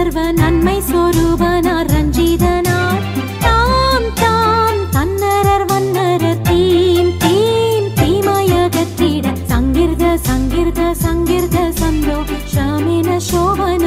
சர்வ நன்மை சொரூபனார் ரஞ்சிதனார். தாம் தாம் தன்னரர் வன்னரர் தீம் தீம் தீமயகத்திட சங்கிர்த சங்கிர்த சங்கிர்த சந்தோஷமின சோபன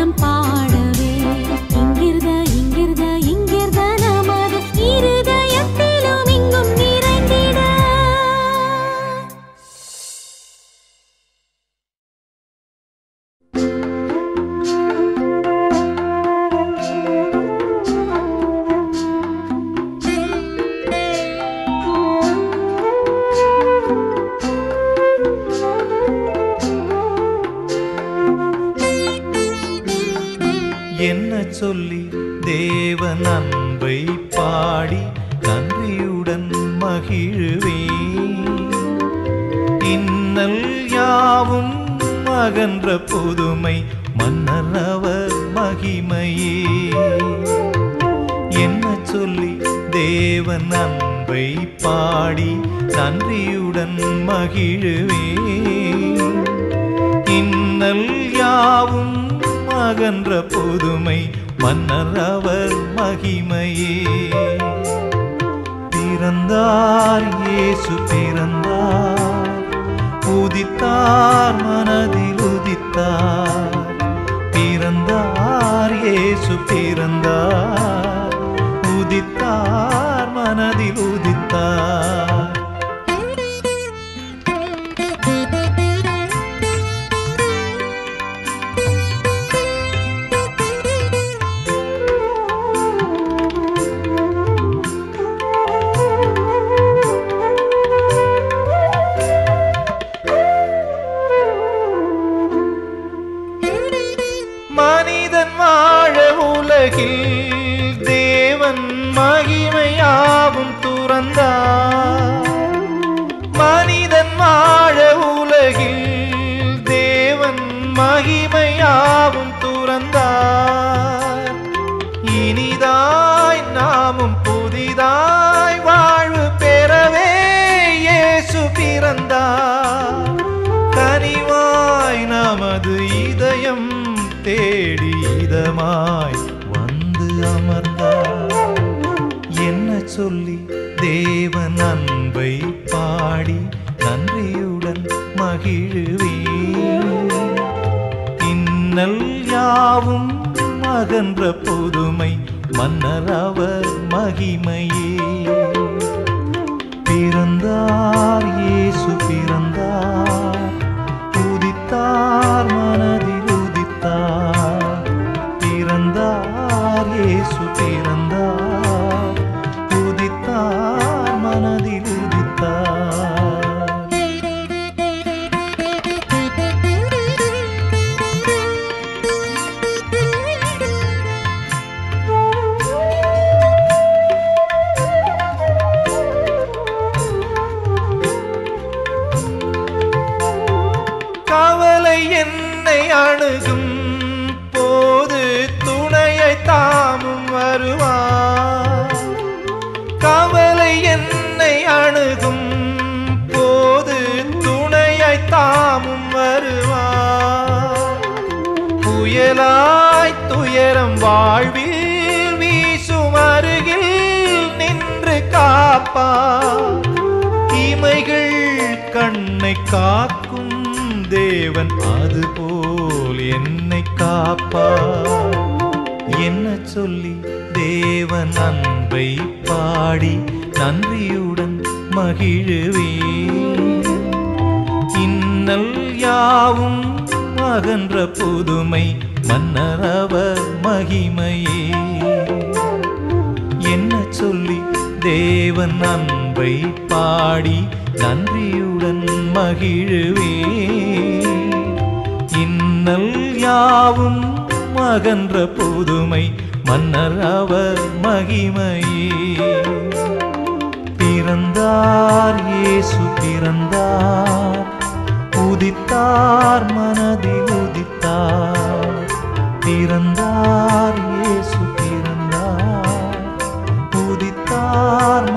மகிமையாவும் துறந்தார். இன்னல் யாவும் மகன்ற பொதுமை மன்னர் அவர் மகிமையே. பிறந்தார் இயேசு பிறந்தார். உதித்தார் மனதில் உதித்தார். பிறந்தார் இயேசு பிறந்தார். பாப்பா. இமைகள் கண்ணை காக்கும் தேவன் அதுபோல் என்னை காப்பா. என்ன சொல்லி தேவன் அன்பை பாடி நன்றியுடன் மகிழுவே இன்னல் யாவும் அகன்ற புதுமை மன்னரவர் மகிமையே. என்ன சொல்லி தேவன் அன்பை பாடி நன்றியுடன் மகிழுவே. இன்னல் யாவும் மகன்ற புதுமை மன்னர் அவர் மகிமையே. பிறந்தார் இயேசு பிறந்தார். உதித்தார் மனதில் உதித்தார். பிறந்தார் உதித்தார்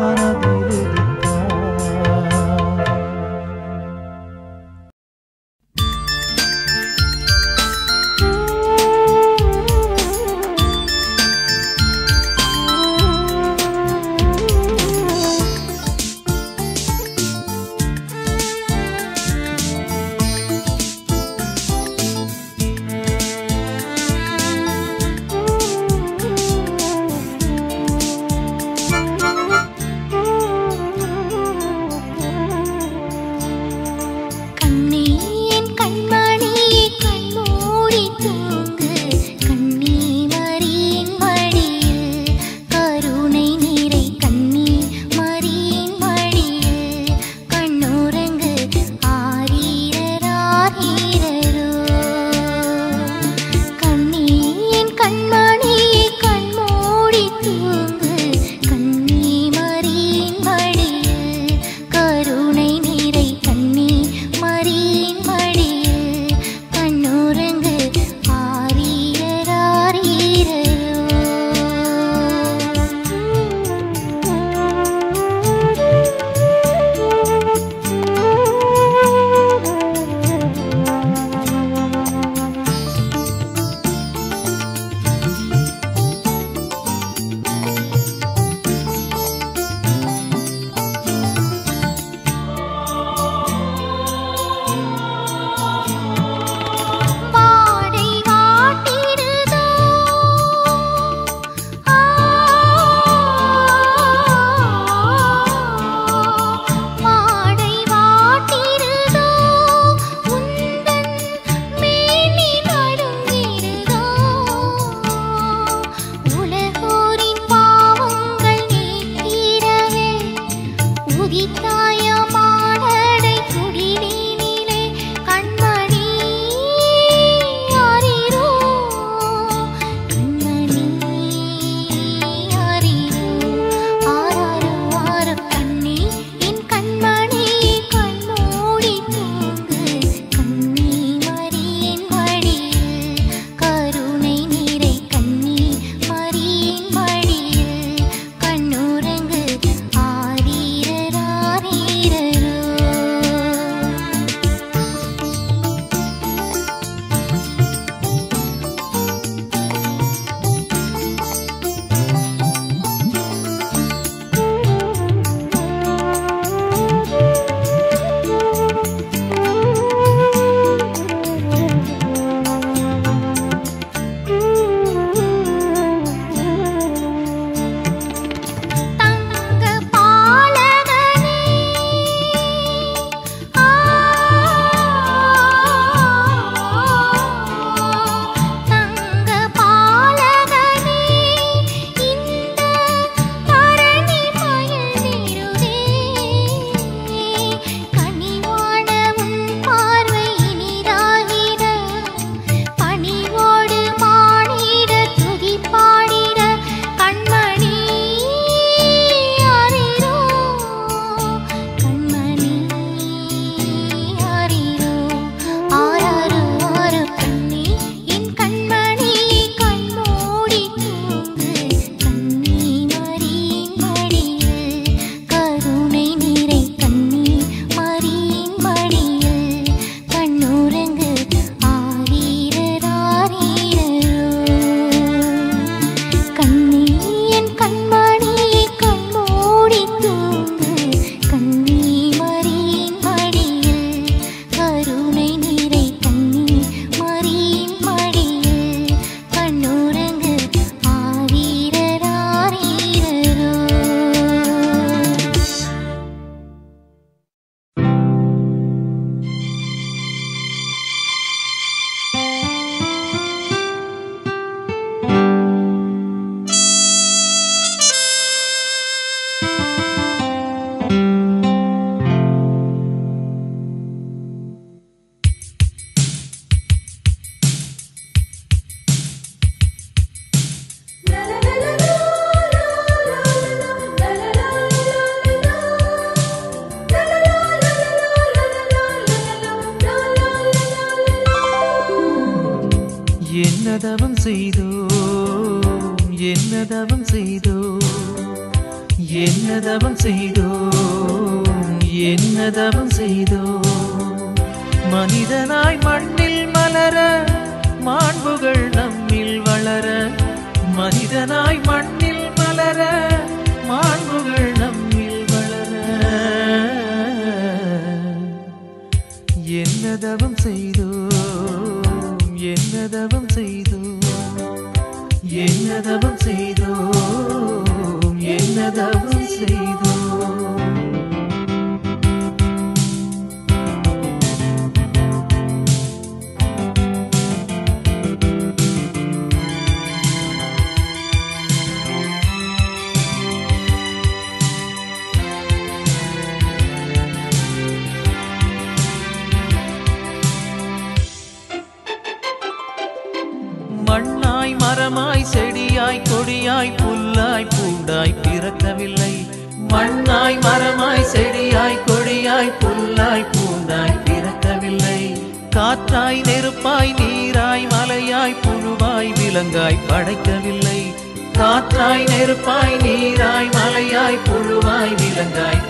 நெருப்பாய் நீராய் மலையாய் புழுவாய் விலங்காய்.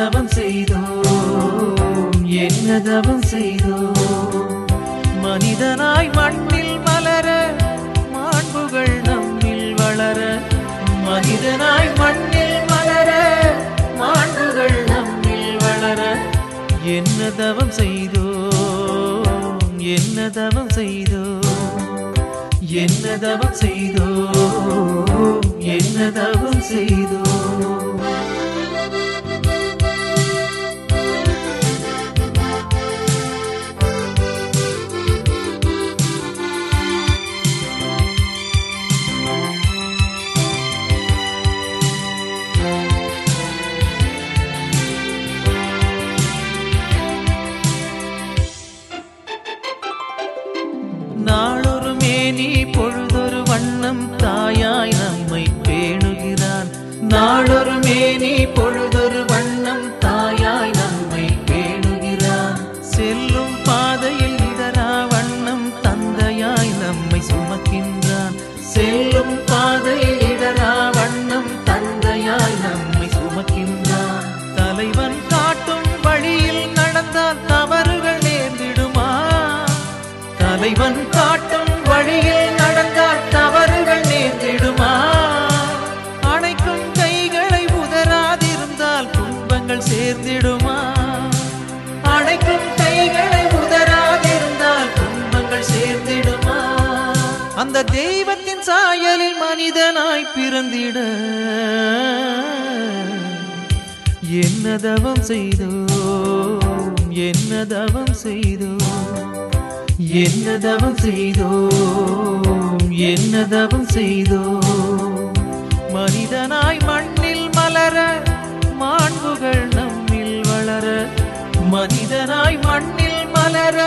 தவம் செய்தோம். என்ன தவம் செய்தோம். மனிதனாய் மண்ணில் மலர மாண்புகள் நம்மில் வளர. மனிதனாய் மண்ணில் மலர மாண்புகள் நம்மில் வளர. என்ன தவம் செய்தோம்? என்ன தவம் செய்தோம்? என்ன தவம் செய்தோம்? என்ன தவம் செய்தோம்? மனிதனாய் பிறந்திட. என்ன தவம் செய்தோம் என்ன தவம் செய்தோம் என்ன தவம் செய்தோம் என்ன தவம் செய்தோம் மனிதனாய் மண்ணில் மலர மாண்புகள் நம்மில் வளர. மனிதனாய் மண்ணில் மலர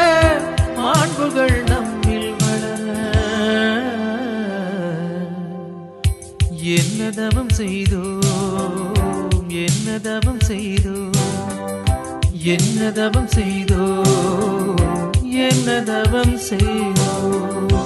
மாண்புகள் நம் என்ன தவம் செய்தோம் என்ன தவம் செய்தோம் என்ன தவம் செய்தோம் என்ன தவம் செய்தோம்.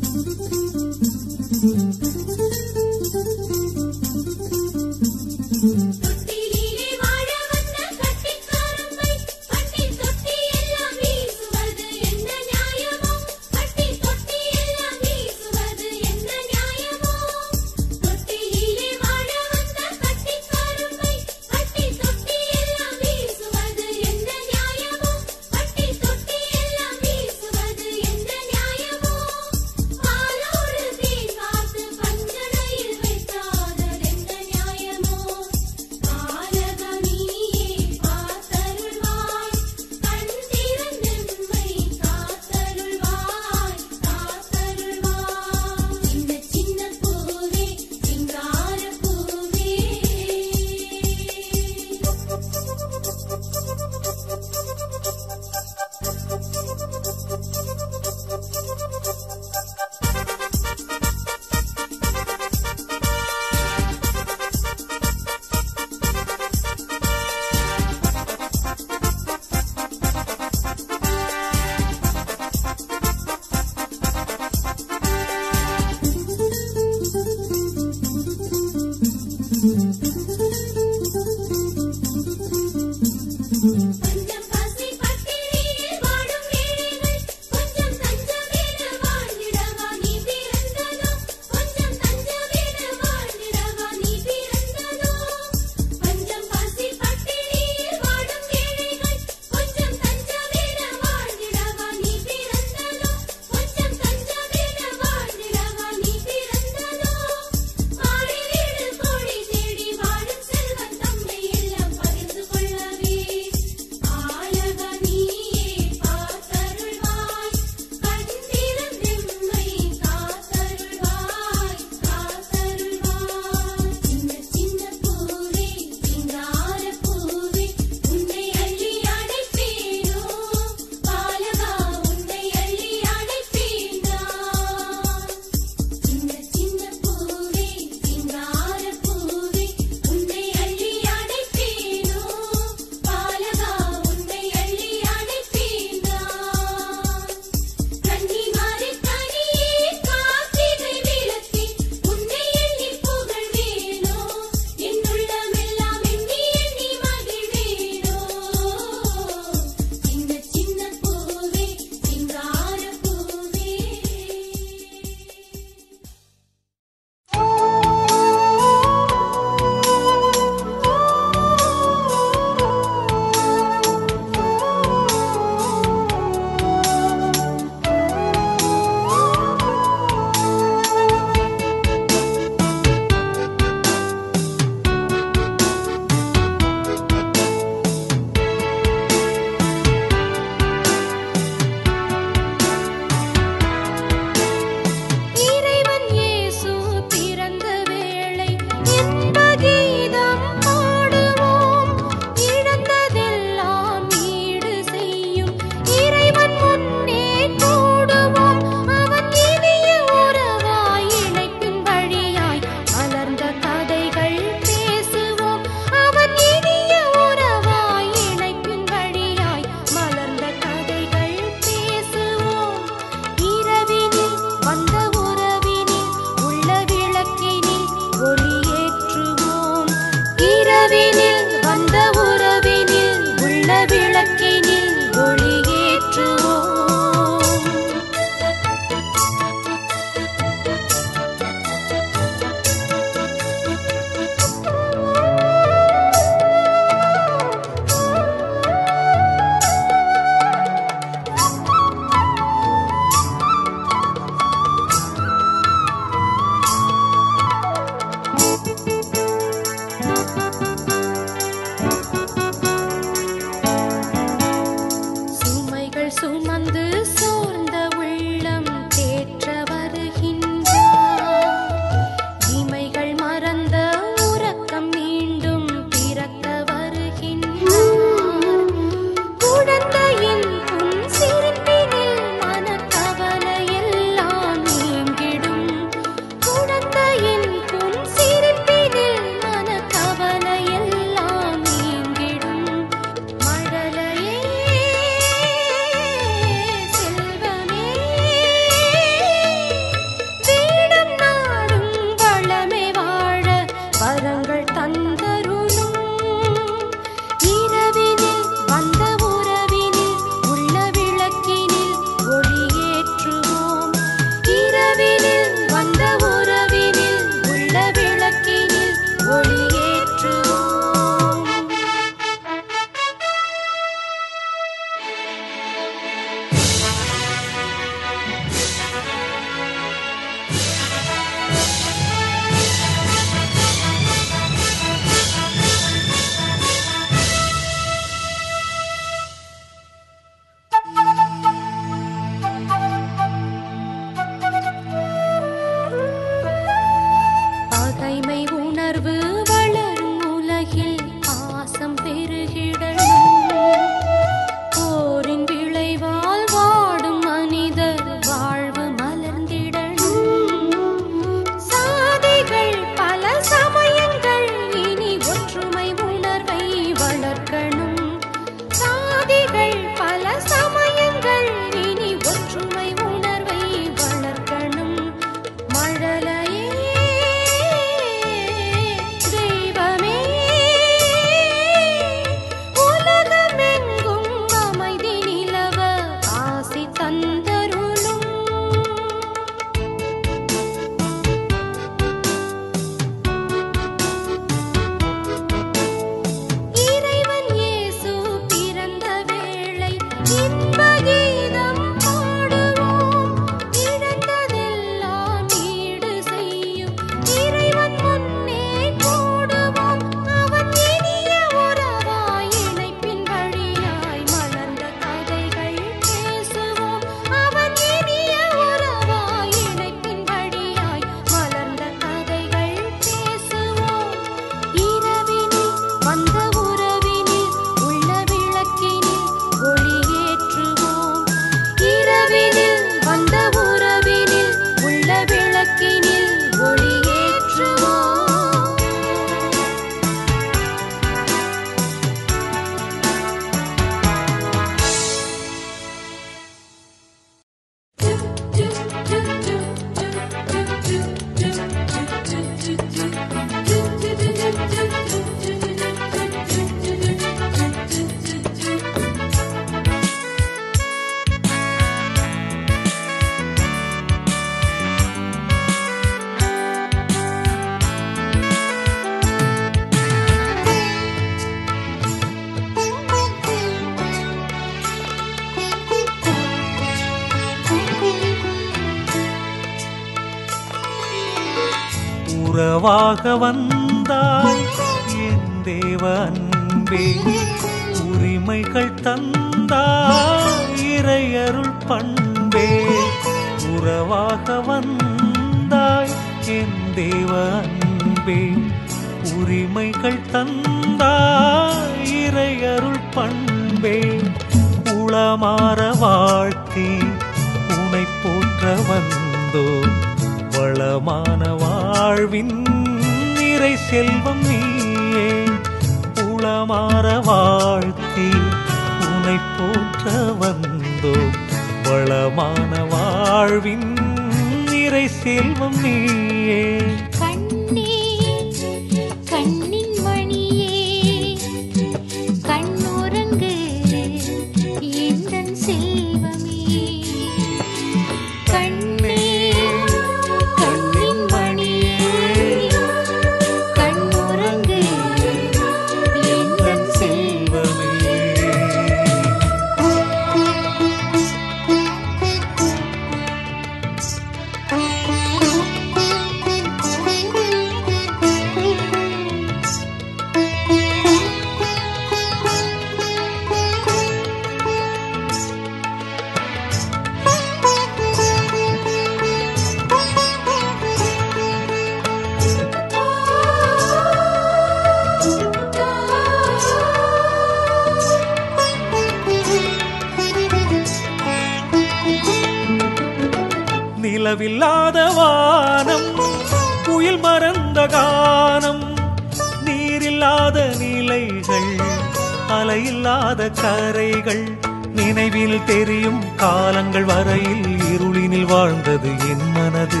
அலையில்லாத கரைகள் நினைவில் தெரியும் காலங்கள் வரையில் இருளினில் வாழ்ந்தது என் மனது.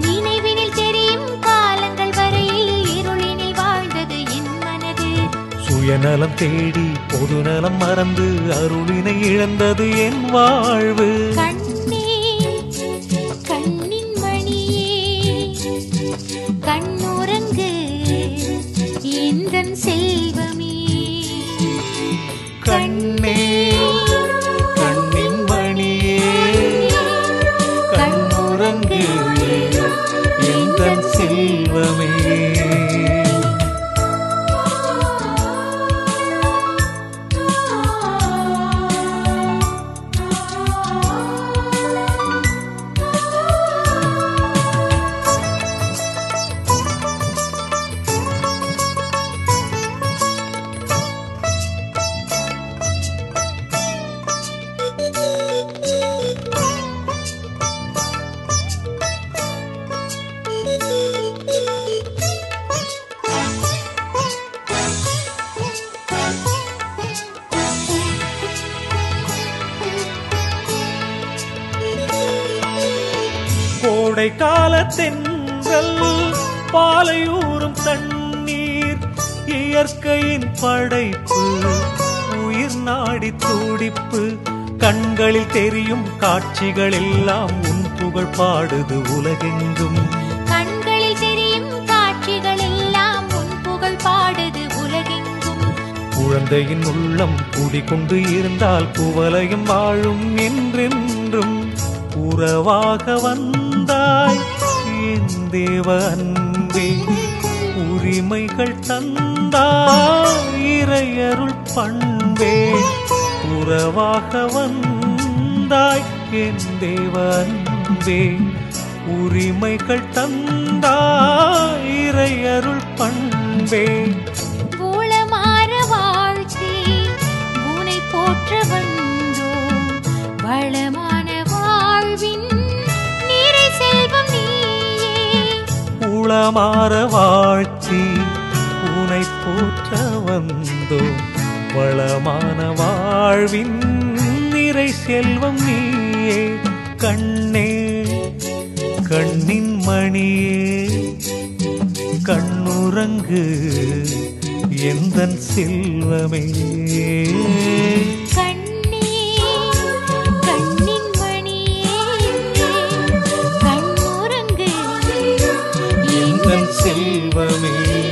நினைவினில் தெரியும் காலங்கள் வரையில் இருளினில் வாழ்ந்தது என் மனது. சுயநலம் தேடி பொதுநலம் மறந்து அருளினை இழந்தது என் வாழ்வு. கோடை காலத்தென்றல் பாலையூறும் தண்ணீர் இயற்கையின் படைப்பு உயிர் நாடி துடிப்பு கண்களில் தெரியும் காட்சிகள் எல்லாம் உன் புகழ் பாடுது உலகெங்கும். கண்களில் தெரியும் காட்சிகள் எல்லாம் உன் புகழ் பாடுது உலகெங்கும். குழந்தையின் உள்ளம் குடிகொண்டு இருந்தால் குவலையும் வாழும் என்றென்றும் உறவாக தந்தாய் என் தேவ அன்பே உரிமைகள் தந்தாய். இறையருள் பண்பே உறவாக வந்தாய். என் தேவ அன்பே உரிமைகள் தந்தாய். இறையருள் பண்பே. ஊழமாற வாழ்த்தி உனை போற்ற வந்தோம். வளமா உளமாற வாழ்ச்சி உனை போற்ற வந்தோம் வளமான வாழ்வின் நிறை செல்வம் நீயே. கண்ணே கண்ணின் மணியே கண்ணுறங்கு எந்த செல்வமே. செல்வமே லலலா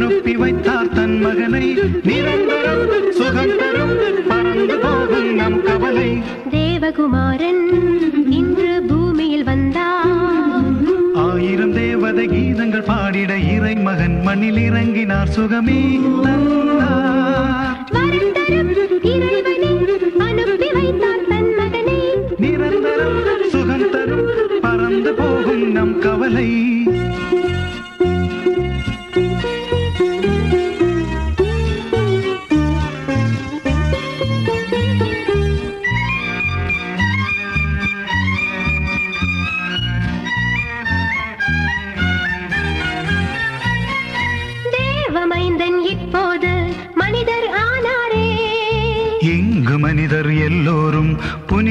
அனுப்பி வைத்தார் தன் மகனை. நிரந்தரம் சுகம் தரும் பறந்து போகும் நம் கவலை. தேவகுமாரன் இன்று பூமியில் வந்தார். ஆயிரம் தேவத கீதங்கள் பாடிட இறை மகன் மண்ணில் இறங்கினார் சுகமே தந்தார். வரம் தரும் இறைவனை அனுப்பி வைத்தார் தன் மகனை. நிரந்தரம் சுகம் தரும் பறந்து போகும் நம் கவலை.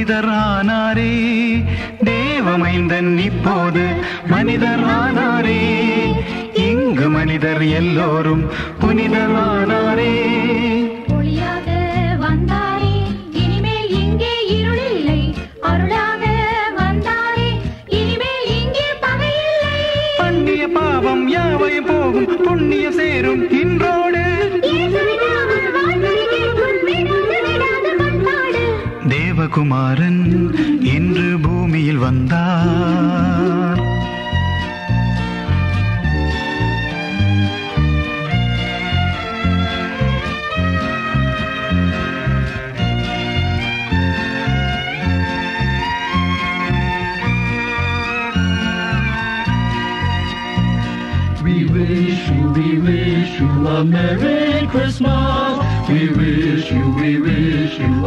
மனிதரானாரே. தேவமைந்தன் இப்போது மனிதரானாரே. இங்கு மனிதர் எல்லோரும் புனிதரானாரே. தேவகுமாரன்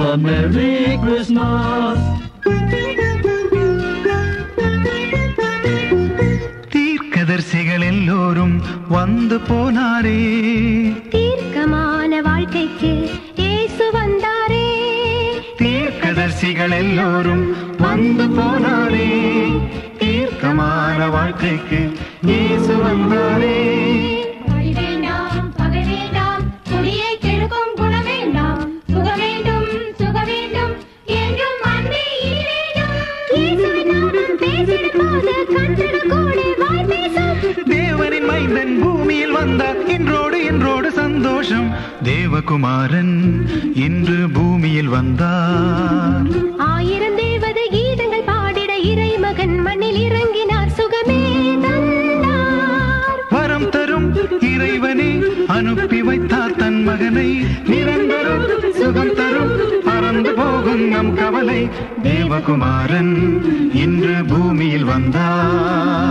a Merry Christmas. தீர்க்கதரிசிகள் எல்லோரும் வந்து போனாரே. தீர்க்கமான வாழ்க்கைக்கு இயேசு வந்தாரே. தீர்க்கதரிசிகள் எல்லோரும் வந்து போனாரே. தீர்க்கமான வாழ்க்கைக்கு இயேசு வந்தாரே. வந்தார் இன்றோடு இன்றோடு சந்தோஷம். தேவகுமாரன் இன்று பூமியில் வந்தார். ஆயிரம் தேவத கீதங்கள் பாடிட இறைமகன் மண்ணில் இறங்கினார். சுகமே தந்தார். வரம் தரும் இறைவனே அனுப்பி வைத்தார் தன் மகனை. நிரந்தரம் சுகம் தரும் பறந்து போகும் நம் கவலை. தேவகுமாரன் இன்று பூமியில் வந்தார்.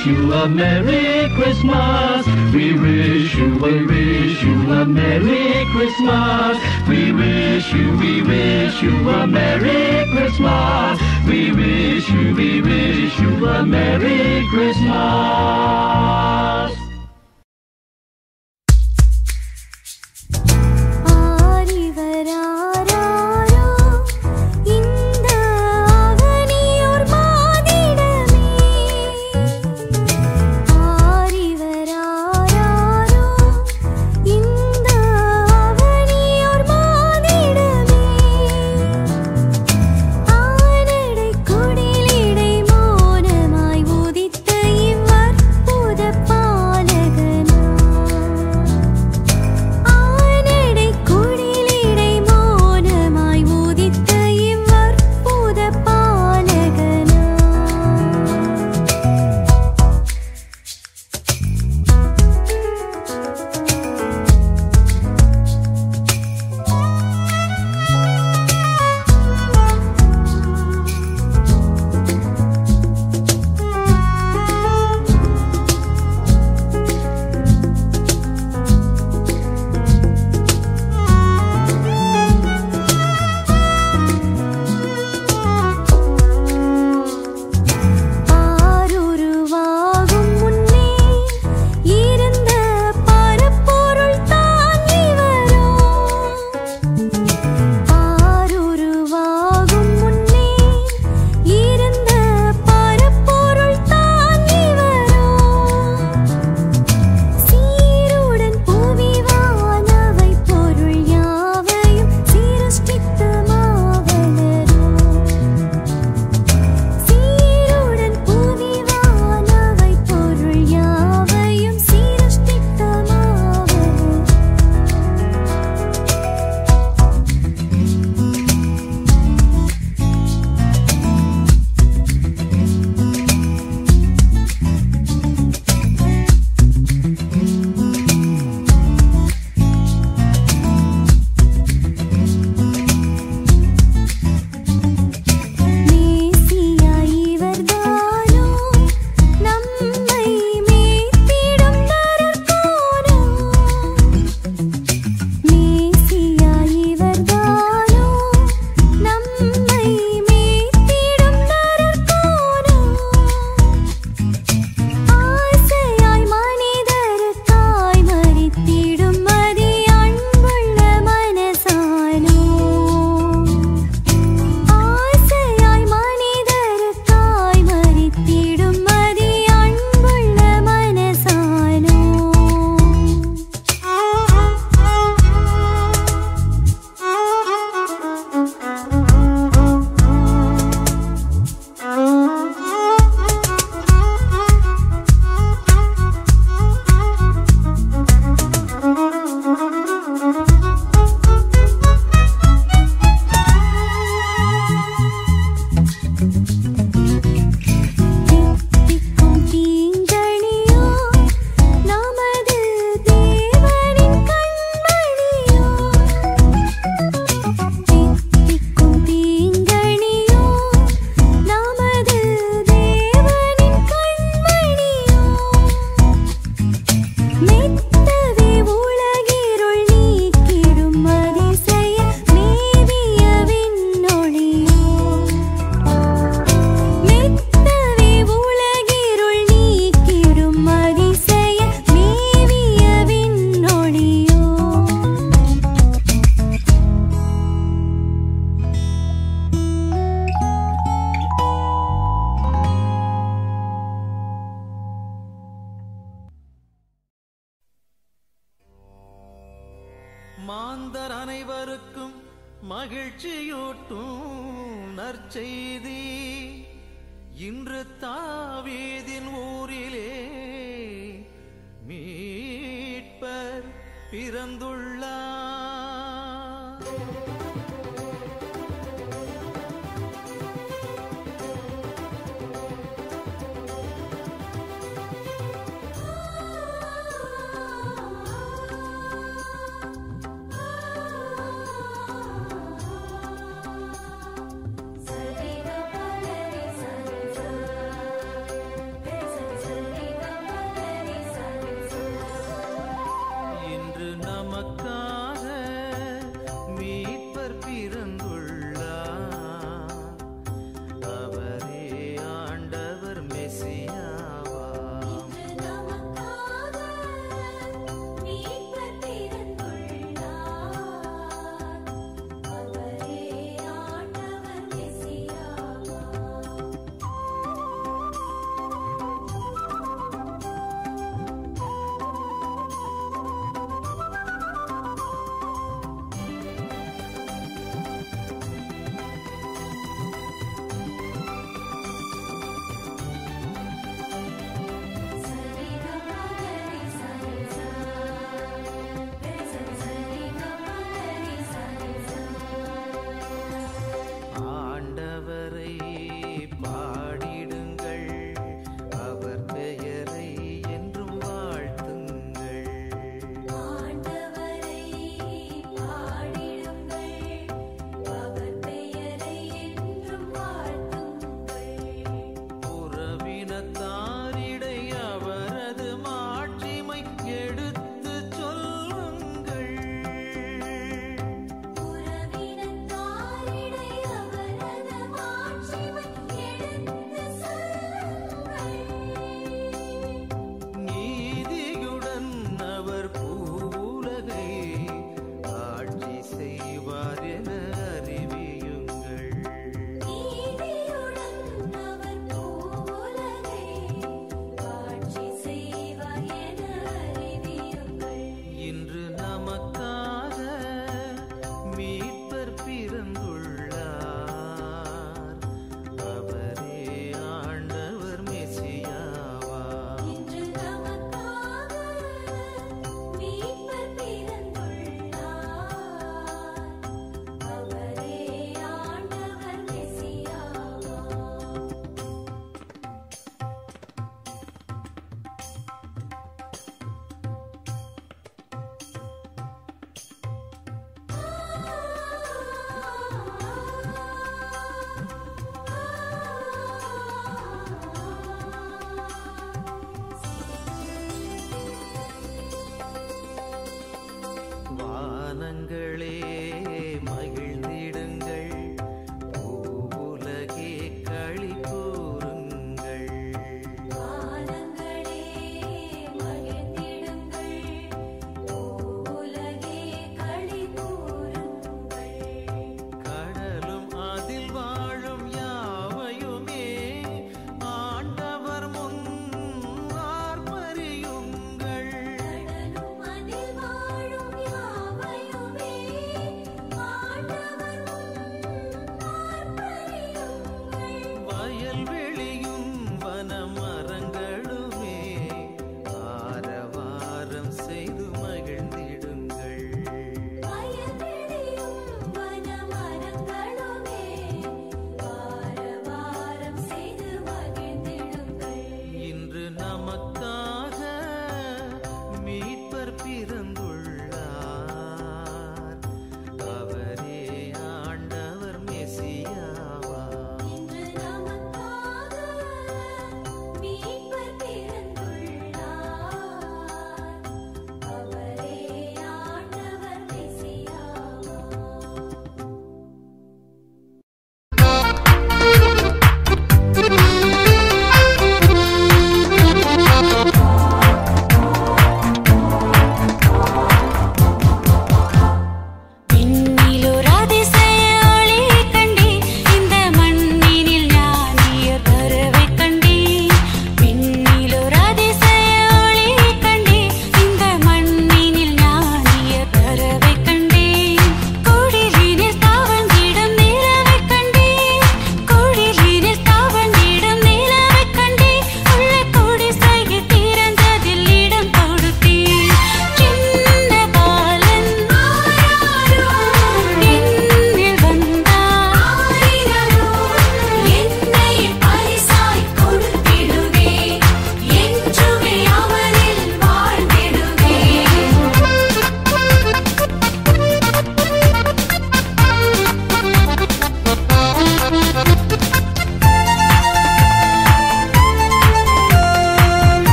Wish you, a Merry Christmas. We wish you, we wish you a Merry Christmas. We wish you, we wish you a Merry Christmas. We wish you, we wish you a Merry Christmas.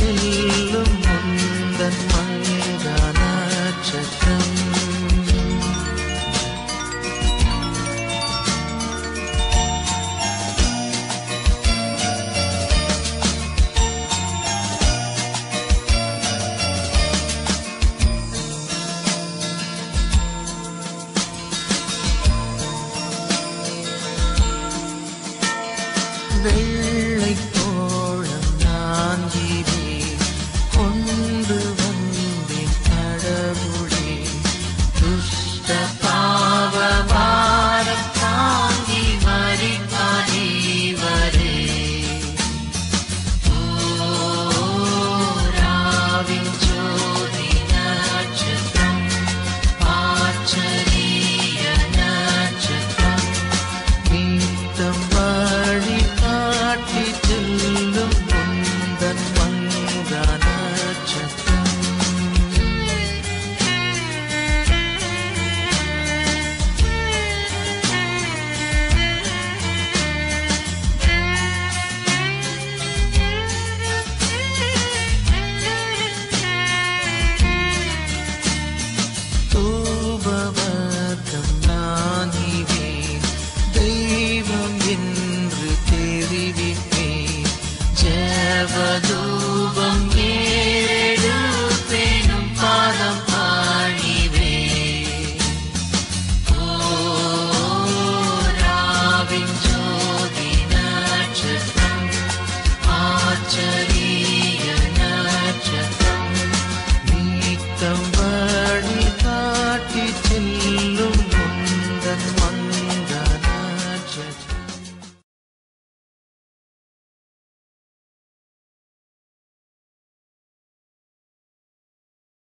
watching